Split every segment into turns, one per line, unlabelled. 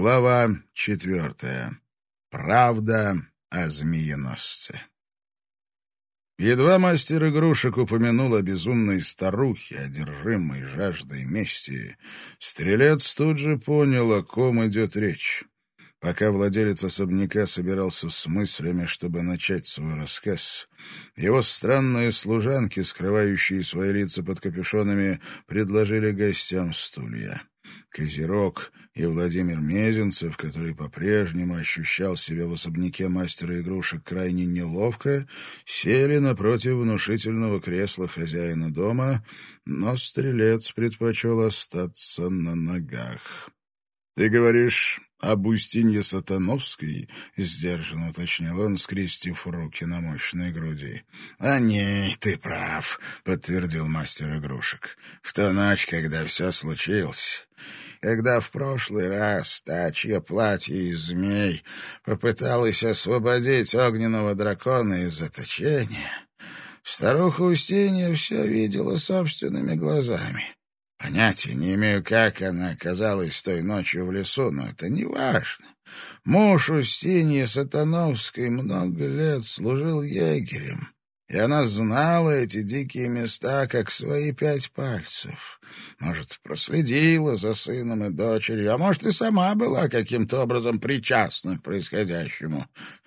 Глава четвертая. Правда о змееносце. Едва мастер игрушек упомянул о безумной старухе, одержимой жаждой мести, стрелец тут же понял, о ком идет речь. Пока владелец особняка собирался с мыслями, чтобы начать свой рассказ, его странные служанки, скрывающие свои лица под капюшонами, предложили гостям стулья. Козерог и Владимир Мезенцев, который по-прежнему ощущал себя в особняке мастера игрушек крайне неловко, сели напротив внушительного кресла хозяина дома, но стрелец предпочел остаться на ногах. «Ты говоришь об Устинье Сатановской?» — сдержанно уточнил он, скрестив руки на мощной груди. «О ней ты прав», — подтвердил мастер игрушек. «В ту ночь, когда все случилось, когда в прошлый раз та, чье платье из змей попыталась освободить огненного дракона из заточения, старуха Устинья все видела собственными глазами». Понятия не имею, как она оказалась той ночью в лесу, но это не важно. Муж Устиньи Сатановской много лет служил егерем, и она знала эти дикие места, как свои пять пальцев. Может, проследила за сыном и дочерью, а может, и сама была каким-то образом причастна к происходящему.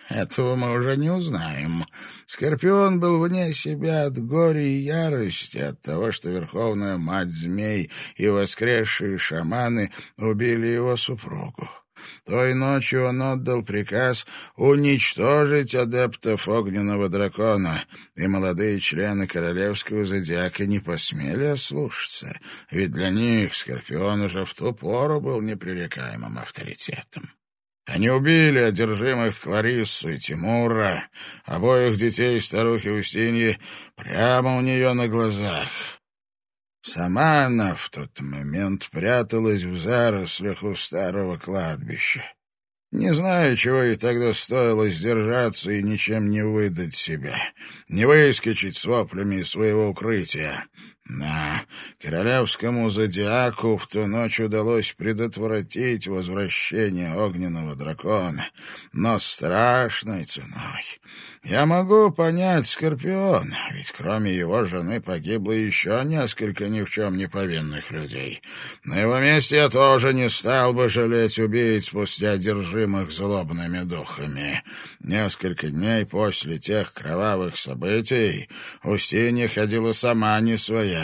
Этого мы уже не узнаем. Скорпион был вне себя от горя и ярости, от того, что Верховная Мать Змей и воскресшие шаманы убили его супругу. Той ночью он отдал приказ уничтожить адептов огненного дракона, и молодые члены королевского зодиака не посмели ослушаться, ведь для них Скорпион уже в ту пору был непререкаемым авторитетом. Они убили одержимых Клариссу и Тимура, обоих детей старухи Устиньи, прямо у нее на глазах. Сама она в тот момент пряталась в зарослях у старого кладбища. Не знаю, чего ей тогда стоило сдержаться и ничем не выдать себя, не выскочить с воплями из своего укрытия. Да, королевскому зодиаку в ту ночь удалось предотвратить возвращение огненного дракона, но страшной ценой. Я могу понять Скорпиона, ведь кроме его жены погибло еще несколько ни в чем не повинных людей. На его месте я тоже не стал бы жалеть убийц спустя одержимых злобными духами. Несколько дней после тех кровавых событий Устинья ходила сама не своя,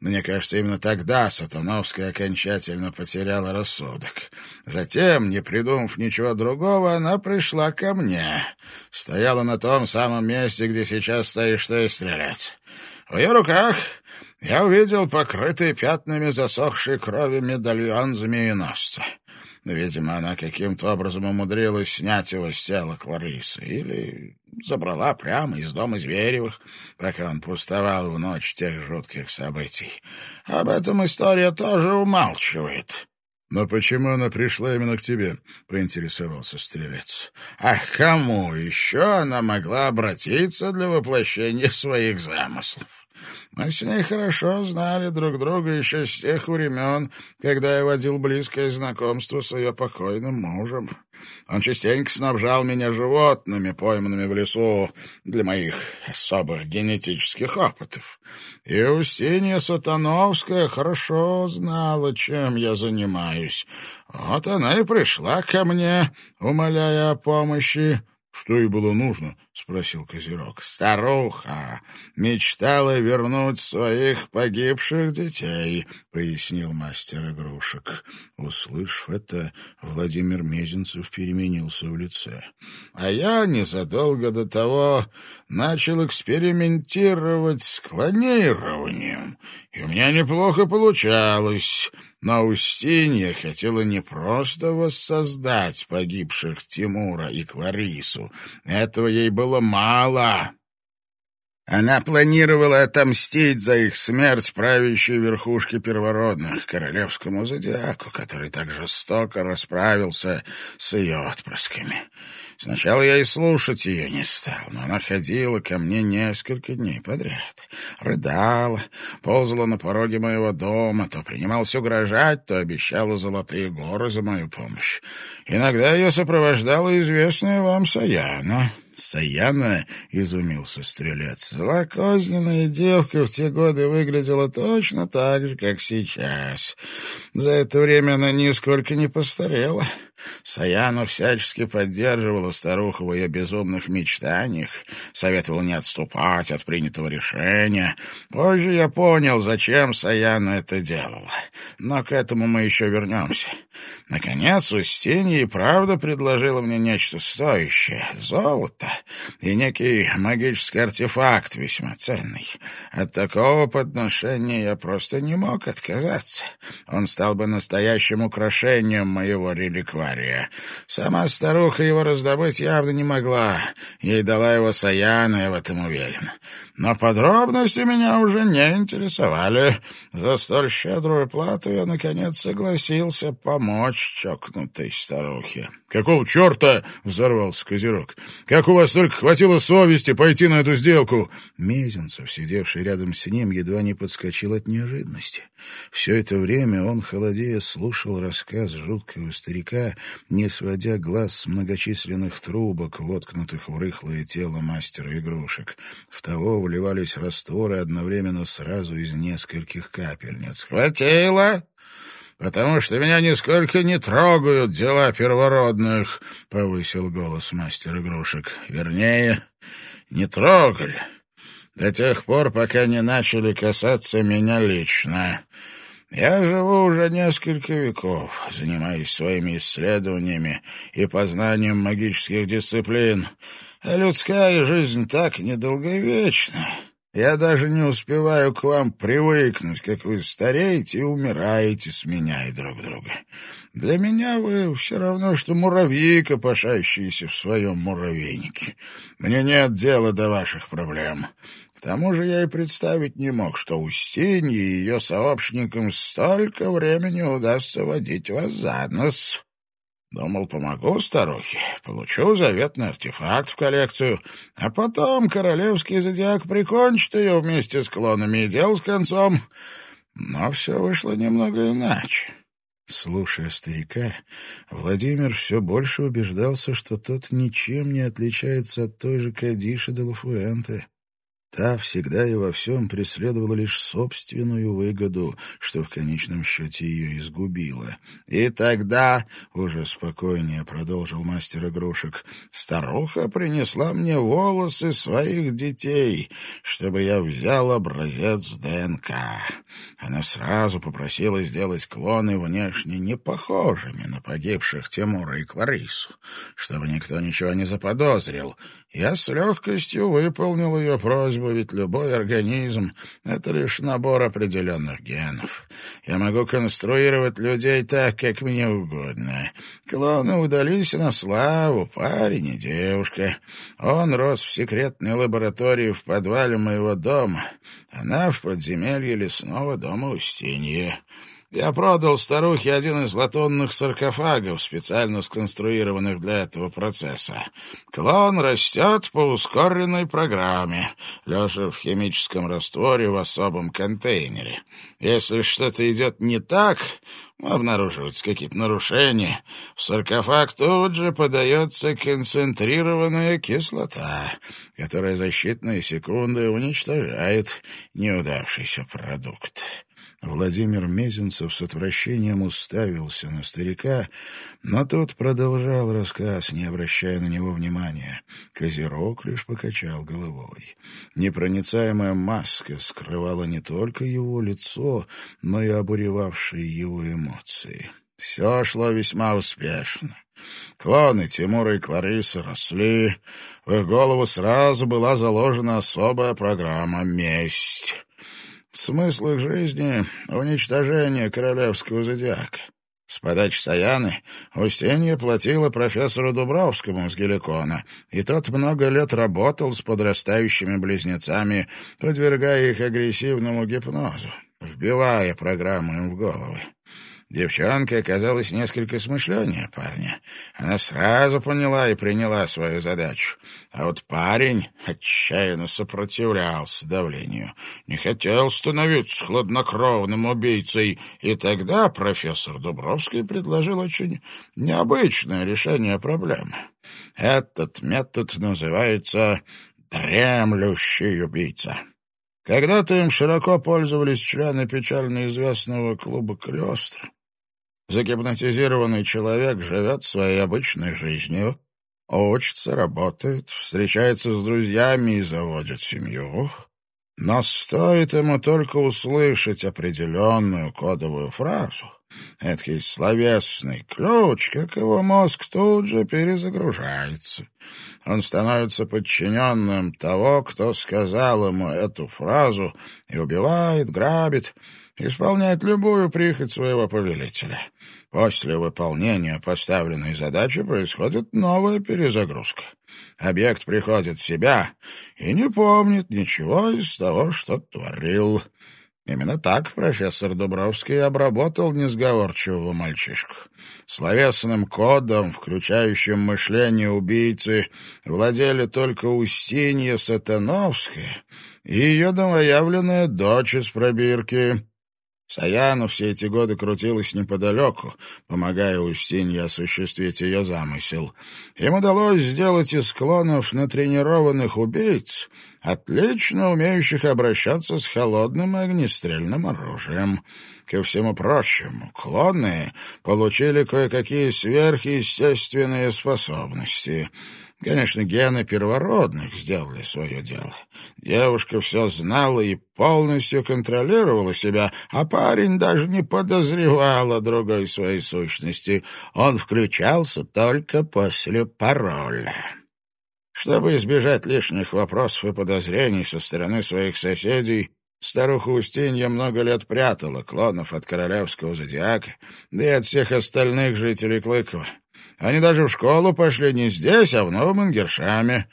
мне кажется, именно тогда Сатановская окончательно потеряла рассудок. Затем, не придумав ничего другого, она пришла ко мне. Стояла на том самом месте, где сейчас стоишь ты, стрелец. В ее руках я увидел покрытый пятнами засохшей крови медальон змееносца. Видимо, она каким-то образом умудрилась снять его с тела Кларисы. Или забрала прямо из дома Зверевых, пока он пустовал в ночь тех жутких событий. Об этом история тоже умалчивает. «Но почему она пришла именно к тебе?» — поинтересовался стрелец. «А к кому еще она могла обратиться для воплощения своих замыслов?» Мы с ней хорошо знали друг друга еще с тех времен, когда я водил близкое знакомство с ее покойным мужем. Он частенько снабжал меня животными, пойманными в лесу для моих особых генетических опытов. И Устинья Сатановская хорошо знала, чем я занимаюсь. Вот она и пришла ко мне, умоляя о помощи. «Что ей было нужно?» — спросил Козерог. «Старуха мечтала вернуть своих погибших детей», — пояснил мастер игрушек. Услышав это, Владимир Мезенцев переменился в лице. «А я незадолго до того начал экспериментировать с клонированием, и у меня неплохо получалось». Но Устинья хотела не просто воссоздать погибших Тимура и Кларису. Этого ей было мало. Она планировала отомстить за их смерть правящей верхушке первородных, королевскому зодиаку, который так жестоко расправился с ее отпрысками. Сначала я и слушать ее не стал, но она ходила ко мне несколько дней подряд. Рыдала, ползала на пороге моего дома, то принималась угрожать, то обещала золотые горы за мою помощь. Иногда ее сопровождала известная вам Саяна. Саяна, — изумился стрелец, — злокозненная девка в те годы выглядела точно так же, как сейчас. За это время она нисколько не постарела. Саяна всячески поддерживала старуху в ее безумных мечтаниях, советовала не отступать от принятого решения. Позже я понял, зачем Саяна это делала. Но к этому мы еще вернемся. Наконец, Устинья и правда предложила мне нечто стоящее — золото и некий магический артефакт весьма ценный. От такого подношения я просто не мог отказаться. Он стал бы настоящим украшением моего реликвария. Сама старуха его раздобыть явно не могла. Ей дала его Саяна, я в этом уверен. Но подробности меня уже не интересовали. За столь щедрую плату я, наконец, согласился помочь чокнутой старухе. «Какого черта?» — взорвался Козерог. «Как у вас только хватило совести пойти на эту сделку?» Мезенцев, сидевший рядом с ним, едва не подскочил от неожиданности. Все это время он, холодея, слушал рассказ жуткого старика, не сводя глаз с многочисленных трубок, воткнутых в рыхлое тело мастера игрушек. В того вливались растворы одновременно сразу из нескольких капельниц. «Хватило!» Потому что меня нисколько не трогают дела первородных», — повысил голос мастер игрушек. «Вернее, не трогали. До тех пор, пока не начали касаться меня лично. Я живу уже несколько веков, занимаюсь своими исследованиями и познанием магических дисциплин, а людская жизнь так недолговечна». Я даже не успеваю к вам привыкнуть, как вы стареете и умираете, сменяя друг друга. Для меня вы все равно, что муравьи, копошащиеся в своем муравейнике. Мне нет дела до ваших проблем. К тому же я и представить не мог, что Устинье и ее сообщникам столько времени удастся водить вас за нос. Думал, помогу старухе, получу заветный артефакт в коллекцию, а потом королевский зодиак прикончит ее вместе с клонами и дел с концом. Но все вышло немного иначе. Слушая старика, Владимир все больше убеждался, что тот ничем не отличается от той же Кадиши де Лафуэнте. Та всегда и во всем преследовала лишь собственную выгоду, что в конечном счете ее изгубило. «И тогда, — уже спокойнее продолжил мастер игрушек, — старуха принесла мне волосы своих детей, чтобы я взял образец ДНК. Она сразу попросила сделать клоны внешне не похожими на погибших Тимура и Кларису, чтобы никто ничего не заподозрил. Я с легкостью выполнил ее просьбу, ибо ведь любой организм — это лишь набор определенных генов. Я могу конструировать людей так, как мне угодно. Клоны удались на славу, парень и девушка. Он рос в секретной лаборатории в подвале моего дома, она в подземелье лесного дома Устинья. Я продал старухе один из латунных саркофагов, специально сконструированных для этого процесса. Клон растет по ускоренной программе, лежа в химическом растворе в особом контейнере. Если что-то идет не так, обнаруживаются какие-то нарушения, в саркофаг тут же подается концентрированная кислота, которая за считанные секунды уничтожает неудавшийся продукт. Владимир Мезенцев с отвращением уставился на старика, но тот продолжал рассказ, не обращая на него внимания. Козерог лишь покачал головой. Непроницаемая маска скрывала не только его лицо, но и обуревавшие его эмоции. Все шло весьма успешно. Клоны Тимура и Кларисы росли, в их голову сразу была заложена особая программа «Месть». Смысл их жизни — уничтожение королевского зодиака. С подачи Саяны Устинья платила профессору Дубровскому с Геликона, и тот много лет работал с подрастающими близнецами, подвергая их агрессивному гипнозу, вбивая программу им в головы. Девчонка оказалась несколько смышленнее парня. Она сразу поняла и приняла свою задачу. А вот парень отчаянно сопротивлялся давлению. Не хотел становиться хладнокровным убийцей. И тогда профессор Дубровский предложил очень необычное решение проблемы. Этот метод называется «дремлющий убийца». Когда-то им широко пользовались члены печально известного клуба «Клёстр». Загипнотизированный человек живет своей обычной жизнью, учится, работает, встречается с друзьями и заводит семью. Но стоит ему только услышать определенную кодовую фразу, эдакий словесный ключ, как его мозг тут же перезагружается. Он становится подчиненным того, кто сказал ему эту фразу, и убивает, грабит, исполняет любую прихоть своего повелителя. После выполнения поставленной задачи происходит новая перезагрузка. Объект приходит в себя и не помнит ничего из того, что творил. Именно так профессор Дубровский обработал несговорчивого мальчишку. Словесным кодом, включающим мышление убийцы, владели только Устинья Сатановская и ее новоявленная дочь из пробирки. Саяна все эти годы крутилась неподалеку, помогая Устинье осуществить ее замысел. Им удалось сделать из клонов натренированных убийц, отлично умеющих обращаться с холодным и огнестрельным оружием. Ко всему прочему, клоны получили кое-какие сверхъестественные способности — Конечно, гены первородных сделали свое дело. Девушка все знала и полностью контролировала себя, а парень даже не подозревал о другой своей сущности. Он включался только после пароля. Чтобы избежать лишних вопросов и подозрений со стороны своих соседей, Старуха Устинья много лет прятала клонов от королевского зодиака, да и от всех остальных жителей Клыкова. Они даже в школу пошли не здесь, а в Новом Ингершаме.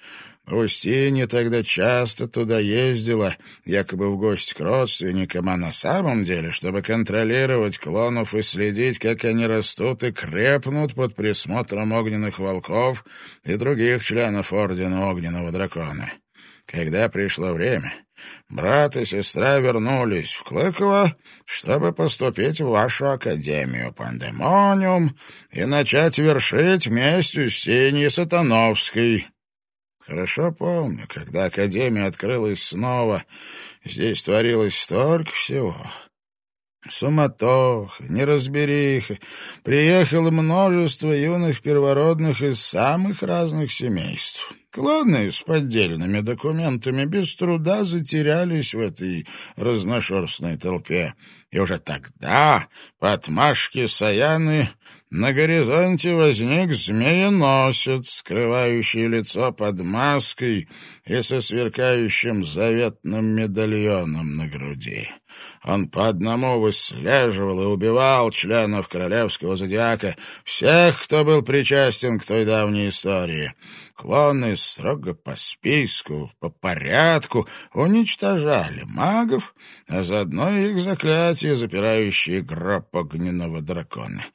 Устинья тогда часто туда ездила, якобы в гости к родственникам, а на самом деле, чтобы контролировать клонов и следить, как они растут и крепнут под присмотром огненных волков и других членов Ордена Огненного Дракона. Когда пришло время, Брат и сестра вернулись в Клыково, чтобы поступить в вашу академию Пандемониум и начать вершить месть Устиньи Сатановской. Хорошо помню, когда академия открылась снова, здесь творилось столько всего. Суматоха, неразбериха. Приехало множество юных первородных из самых разных семейств. Кланы с поддельными документами без труда затерялись в этой разношерстной толпе. И уже тогда по отмашке Саяны на горизонте возник змееносец, скрывающий лицо под маской и со сверкающим заветным медальоном на груди. Он по одному выслеживал и убивал членов королевского зодиака, всех, кто был причастен к той давней истории. Клоны строго по списку, по порядку уничтожали магов, а заодно их заклятия, запирающие гроб огненного дракона.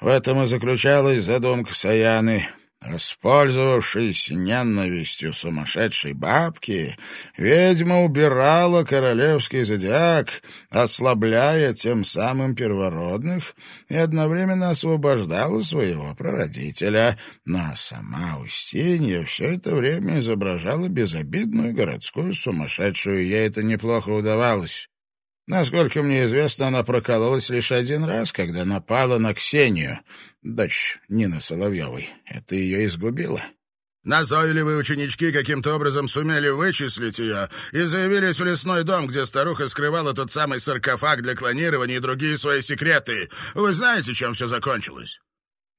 В этом и заключалась задумка Саяны — Воспользовавшись ненавистью сумасшедшей бабки, ведьма убирала королевский зодиак, ослабляя тем самым первородных и одновременно освобождала своего прародителя. Но сама Устинья все это время изображала безобидную городскую сумасшедшую, ей это неплохо удавалось. Насколько мне известно, она прокололась лишь один раз, когда напала на Ксению, дочь Нины Соловьевой. Это ее изгубило.
Назойливые ученички каким-то образом сумели вычислить ее и заявились в лесной дом, где старуха скрывала тот самый саркофаг для клонирования и другие свои секреты. Вы знаете, чем все закончилось?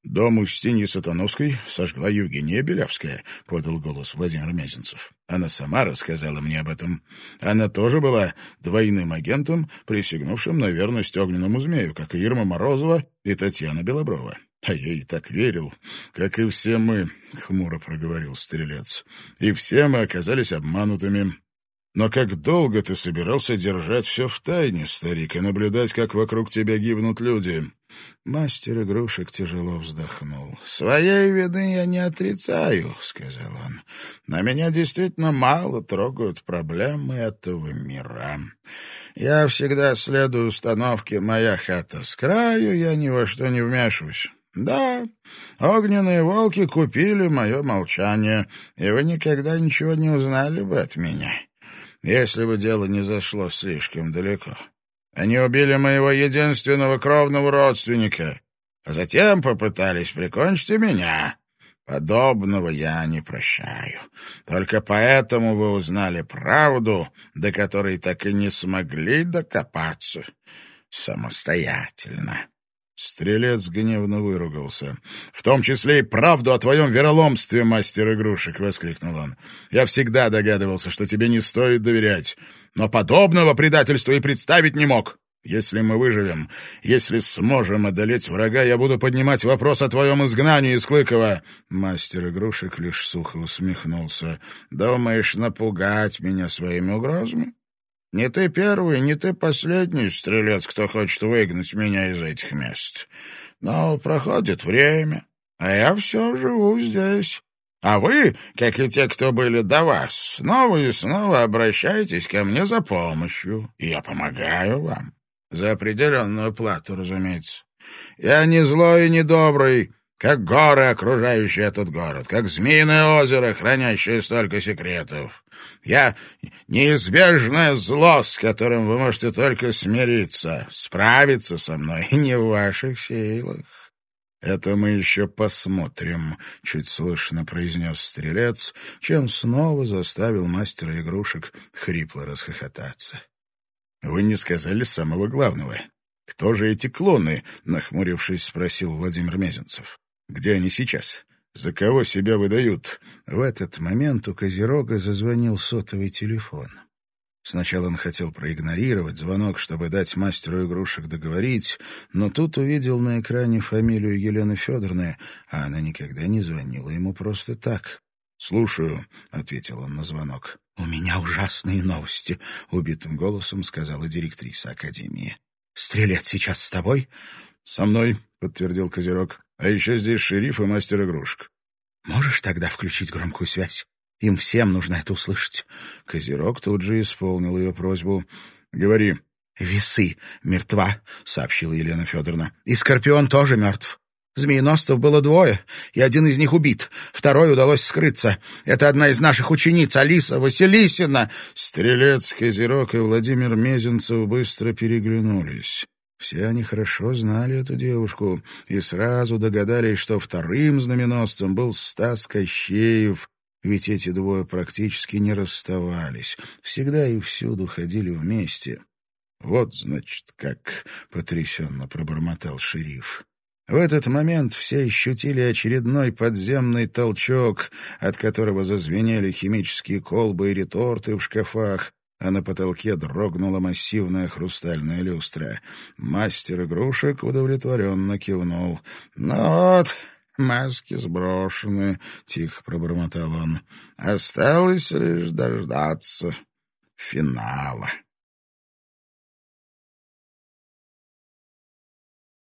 «Дом Устиньи Сатановской сожгла Евгения Белявская», — подал голос Владимир Мезенцев. «Она сама рассказала мне об этом. Она тоже была двойным агентом, присягнувшим на верность огненному змею, как и Ирма Морозова и Татьяна Белоброва. А я и так верил, как и все мы», — хмуро проговорил стрелец. «И все мы оказались обманутыми». Но как долго ты собирался держать все в тайне, старик, и наблюдать, как вокруг тебя гибнут люди?» Мастер игрушек тяжело вздохнул. «Своей вины я не отрицаю», — сказал он. «Но меня действительно мало трогают проблемы этого мира. Я всегда следую установке «моя хата с краю», я ни во что не вмешиваюсь». «Да, огненные волки купили мое молчание, и вы никогда ничего не узнали бы от меня если бы дело не зашло слишком далеко. Они убили моего единственного кровного родственника, а затем попытались прикончить и меня. Подобного я не прощаю. Только поэтому вы узнали правду, до которой так и не смогли докопаться самостоятельно. Стрелец гневно выругался. «В том числе и правду о твоем вероломстве, мастер игрушек!» — воскликнул он. «Я всегда догадывался, что тебе не стоит доверять, но подобного предательства и представить не мог. Если мы выживем, если сможем одолеть врага, я буду поднимать вопрос о твоем изгнании из Клыкова». Мастер игрушек лишь сухо усмехнулся. «Думаешь напугать меня своими угрозами? Не ты первый, не ты последний стрелец, кто хочет выгнать меня из этих мест. Но проходит время, а я все живу здесь. А вы, как и те, кто были до вас, снова и снова обращаетесь ко мне за помощью, и я помогаю вам. За определенную плату, разумеется. Я не злой и не добрый, как горы, окружающие этот город, как змеиное озеро, хранящее столько секретов. Я — неизбежное зло, с которым вы можете только смириться. Справиться со мной не в ваших силах. «Это мы еще посмотрим», — чуть слышно произнес стрелец, чем снова заставил мастера игрушек хрипло расхохотаться. «Вы не сказали самого главного. Кто же эти клоны?» — нахмурившись, спросил Владимир Мезенцев. Где они сейчас? За кого себя выдают?» В этот момент у Козерога зазвонил сотовый телефон. Сначала он хотел проигнорировать звонок, чтобы дать мастеру игрушек договорить, но тут увидел на экране фамилию Елены Федоровны, а она никогда не звонила ему просто так. «Слушаю», — ответил он на звонок. «У меня ужасные новости», — убитым голосом сказала директриса Академии. «Стрелец сейчас с тобой?» «Со мной», — подтвердил Козерог. А еще здесь шериф и мастер игрушек. Можешь тогда включить громкую связь? Им всем нужно это услышать. Козерог тут же исполнил ее просьбу. Говори. Весы мертва, сообщила Елена Федоровна. И Скорпион тоже мертв. Змееносцев было двое, и один из них убит. Второй удалось скрыться. Это одна из наших учениц, Алиса Василисина. Стрелец, Козерог и Владимир Мезенцев быстро переглянулись. Все они хорошо знали эту девушку и сразу догадались, что вторым знаменосцем был Стас Кощеев, ведь эти двое практически не расставались, всегда и всюду ходили вместе. «Вот, значит, как!» — потрясенно пробормотал шериф. В этот момент все ощутили очередной подземный толчок, от которого зазвенели химические колбы и реторты в шкафах, а на потолке дрогнула массивная хрустальная люстра. Мастер игрушек удовлетворенно кивнул. «Ну вот, маски сброшены», — тихо пробормотал он. «Осталось лишь дождаться финала».